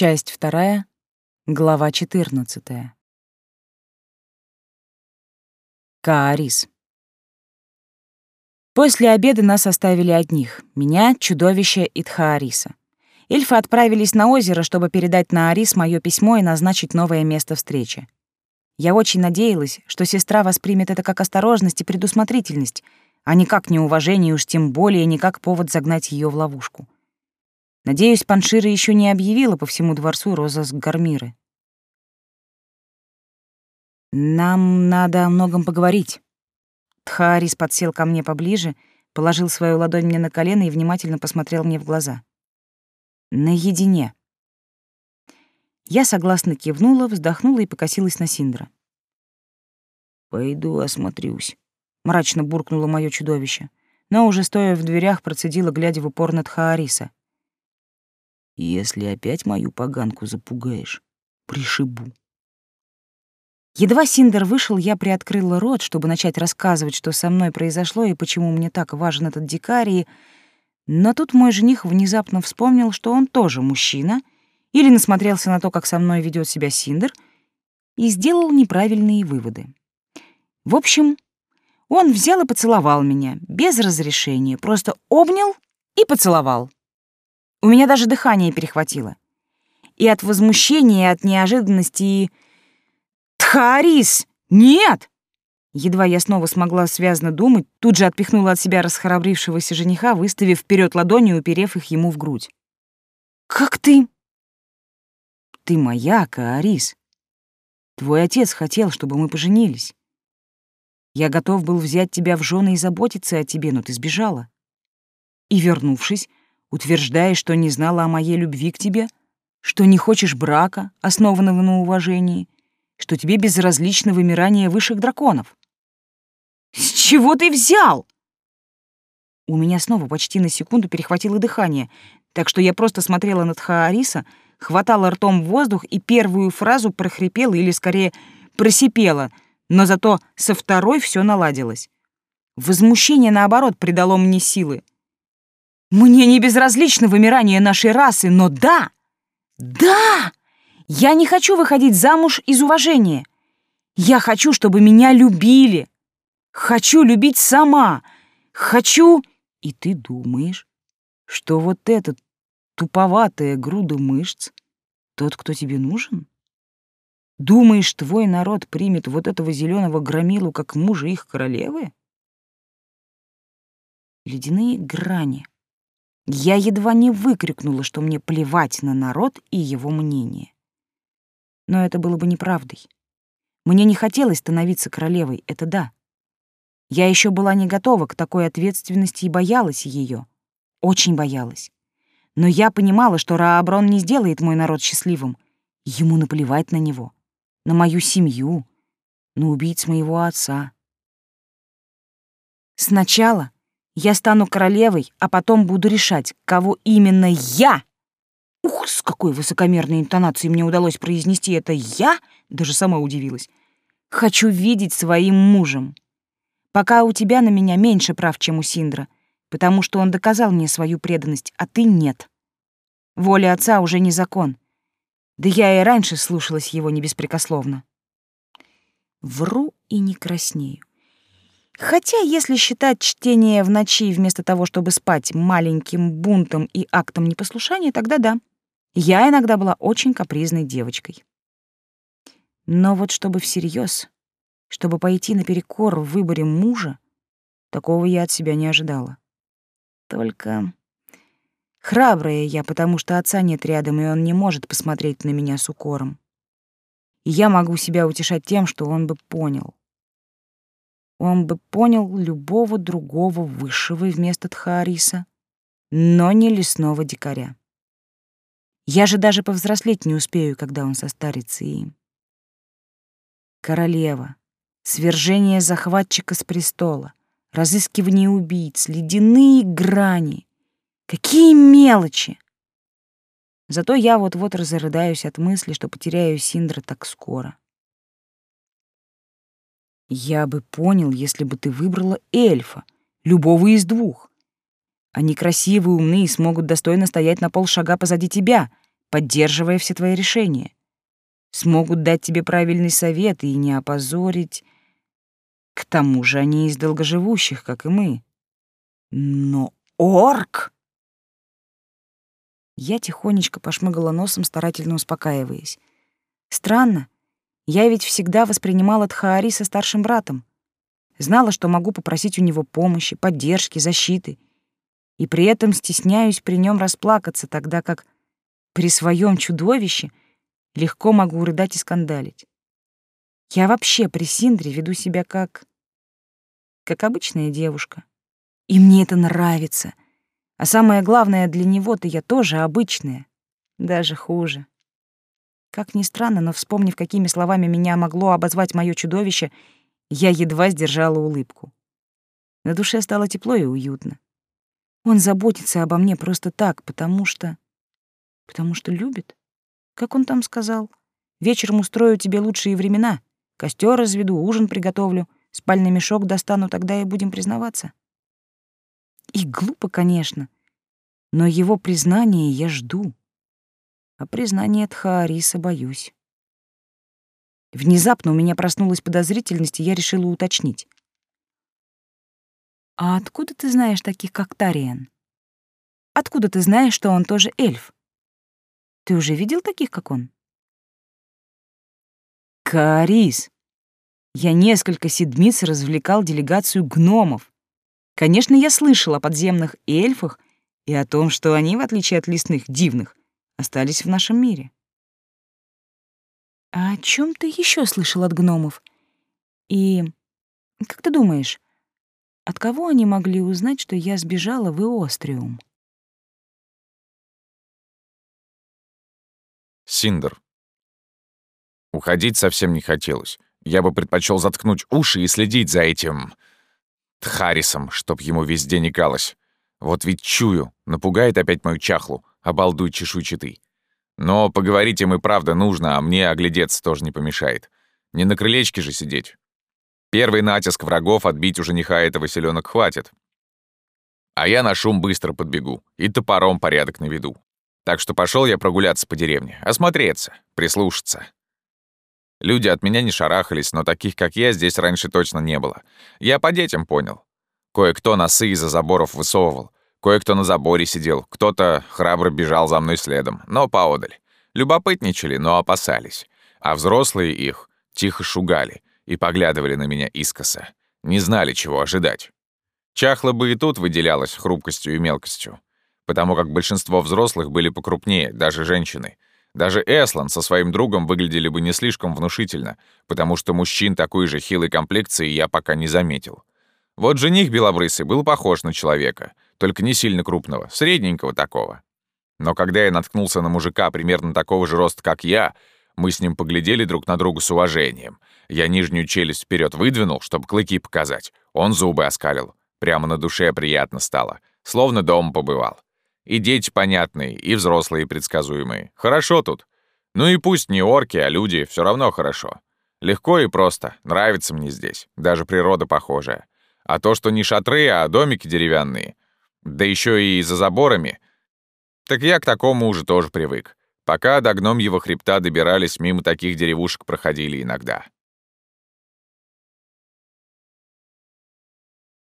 Часть вторая, глава 14. Каарис. После обеда нас оставили одних — меня, чудовище и Тхаариса. Эльфы отправились на озеро, чтобы передать на Арис мое письмо и назначить новое место встречи. Я очень надеялась, что сестра воспримет это как осторожность и предусмотрительность, а не как неуважение, уж тем более не как повод загнать ее в ловушку. Надеюсь, Паншира еще не объявила по всему дворцу розыск Гармиры. «Нам надо о многом поговорить». Тхаарис подсел ко мне поближе, положил свою ладонь мне на колено и внимательно посмотрел мне в глаза. «Наедине». Я согласно кивнула, вздохнула и покосилась на Синдра. «Пойду осмотрюсь», — мрачно буркнуло мое чудовище, но уже стоя в дверях процедила, глядя в упор на Тхаариса. Если опять мою поганку запугаешь, пришибу. Едва Синдер вышел, я приоткрыла рот, чтобы начать рассказывать, что со мной произошло и почему мне так важен этот дикарий, но тут мой жених внезапно вспомнил, что он тоже мужчина, или насмотрелся на то, как со мной ведет себя Синдер, и сделал неправильные выводы. В общем, он взял и поцеловал меня, без разрешения, просто обнял и поцеловал. У меня даже дыхание перехватило. И от возмущения, и от неожиданности, и... «Тхарис! Нет!» Едва я снова смогла связно думать, тут же отпихнула от себя расхрабрившегося жениха, выставив вперед ладони и уперев их ему в грудь. «Как ты?» «Ты моя, Каарис. Твой отец хотел, чтобы мы поженились. Я готов был взять тебя в жены и заботиться о тебе, но ты сбежала. И, вернувшись, утверждаешь, что не знала о моей любви к тебе, что не хочешь брака, основанного на уважении, что тебе безразлично вымирание высших драконов. С чего ты взял? У меня снова почти на секунду перехватило дыхание, так что я просто смотрела на Тхаариса, хватала ртом воздух и первую фразу прохрипела или, скорее, просипела, но зато со второй все наладилось. Возмущение, наоборот, придало мне силы. Мне не безразлично вымирание нашей расы, но да, да, я не хочу выходить замуж из уважения. Я хочу, чтобы меня любили. Хочу любить сама. Хочу... И ты думаешь, что вот этот туповатая груда мышц тот, кто тебе нужен? Думаешь, твой народ примет вот этого зеленого громилу как мужа их королевы? Ледяные грани — я едва не выкрикнула, что мне плевать на народ и его мнение. Но это было бы неправдой. Мне не хотелось становиться королевой, это да. Я еще была не готова к такой ответственности и боялась ее. Очень боялась. Но я понимала, что Рааброн не сделает мой народ счастливым. Ему наплевать на него, на мою семью, на убийц моего отца. Сначала я стану королевой, а потом буду решать, кого именно я. Ух, с какой высокомерной интонацией мне удалось произнести это «я», даже сама удивилась. Хочу видеть своим мужем. Пока у тебя на меня меньше прав, чем у Синдра, потому что он доказал мне свою преданность, а ты нет. Воля отца уже не закон. Да я и раньше слушалась его не беспрекословно. Вру и не краснею. Хотя, если считать чтение в ночи вместо того, чтобы спать маленьким бунтом и актом непослушания, тогда да. Я иногда была очень капризной девочкой. Но вот чтобы всерьез, чтобы пойти наперекор в выборе мужа, такого я от себя не ожидала. Только храбрая я, потому что отца нет рядом, и он не может посмотреть на меня с укором. И я могу себя утешать тем, что он бы понял он бы понял любого другого высшего вместо Тхаариса, но не лесного дикаря. Я же даже повзрослеть не успею, когда он состарится и... Королева, свержение захватчика с престола, разыскивание убийц, ледяные грани. Какие мелочи! Зато я вот-вот разрыдаюсь от мысли, что потеряю Синдра так скоро. Я бы понял, если бы ты выбрала эльфа, любого из двух. Они красивые, умные и смогут достойно стоять на полшага позади тебя, поддерживая все твои решения. Смогут дать тебе правильный совет и не опозорить. К тому же они из долгоживущих, как и мы. Но орк! Я тихонечко пошмыгала носом, старательно успокаиваясь. Странно, я ведь всегда воспринимала Тхаари со старшим братом. Знала, что могу попросить у него помощи, поддержки, защиты. И при этом стесняюсь при нем расплакаться, тогда как при своем чудовище легко могу рыдать и скандалить. Я вообще при Синдре веду себя как... как обычная девушка. И мне это нравится — а самое главное, для него-то я тоже обычная. Даже хуже. Как ни странно, но вспомнив, какими словами меня могло обозвать мое чудовище, я едва сдержала улыбку. На душе стало тепло и уютно. Он заботится обо мне просто так, потому что... Потому что любит. Как он там сказал? Вечером устрою тебе лучшие времена. Костер разведу, ужин приготовлю, спальный мешок достану, тогда и будем признаваться. И глупо, конечно, но его признание я жду, а признание Тхаариса боюсь. Внезапно у меня проснулась подозрительность, и я решила уточнить. «А откуда ты знаешь таких, как Тариен? Откуда ты знаешь, что он тоже эльф? Ты уже видел таких, как он?» «Каарис! Я несколько седмиц развлекал делегацию гномов. Конечно, я слышал о подземных эльфах и о том, что они, в отличие от лесных дивных, остались в нашем мире. А о чем ты еще слышал от гномов? И как ты думаешь, от кого они могли узнать, что я сбежала в Иостриум? Синдер. Уходить совсем не хотелось. Я бы предпочел заткнуть уши и следить за этим Тхарисом, чтоб ему везде не калось. Вот ведь чую, напугает опять мою чахлу, обалдуй чешуйчатый. Но поговорить им и правда нужно, а мне оглядеться тоже не помешает. Не на крылечке же сидеть. Первый натиск врагов отбить у жениха этого селенок хватит. А я на шум быстро подбегу и топором порядок наведу. Так что пошел я прогуляться по деревне, осмотреться, прислушаться. Люди от меня не шарахались, но таких, как я, здесь раньше точно не было. Я по детям понял. Кое-кто носы из-за заборов высовывал, кое-кто на заборе сидел, кто-то храбро бежал за мной следом, но поодаль. Любопытничали, но опасались. А взрослые их тихо шугали и поглядывали на меня искоса. Не знали, чего ожидать. Чахло бы и тут выделялось хрупкостью и мелкостью, потому как большинство взрослых были покрупнее, даже женщины — даже Эслан со своим другом выглядели бы не слишком внушительно, потому что мужчин такой же хилой комплекции я пока не заметил. Вот жених белобрысый был похож на человека, только не сильно крупного, средненького такого. Но когда я наткнулся на мужика примерно такого же роста, как я, мы с ним поглядели друг на друга с уважением. Я нижнюю челюсть вперед выдвинул, чтобы клыки показать. Он зубы оскалил. Прямо на душе приятно стало. Словно дома побывал. И дети понятные, и взрослые предсказуемые. Хорошо тут. Ну и пусть не орки, а люди, все равно хорошо. Легко и просто. Нравится мне здесь. Даже природа похожая. А то, что не шатры, а домики деревянные, да еще и за заборами, так я к такому уже тоже привык. Пока до гномьего хребта добирались, мимо таких деревушек проходили иногда.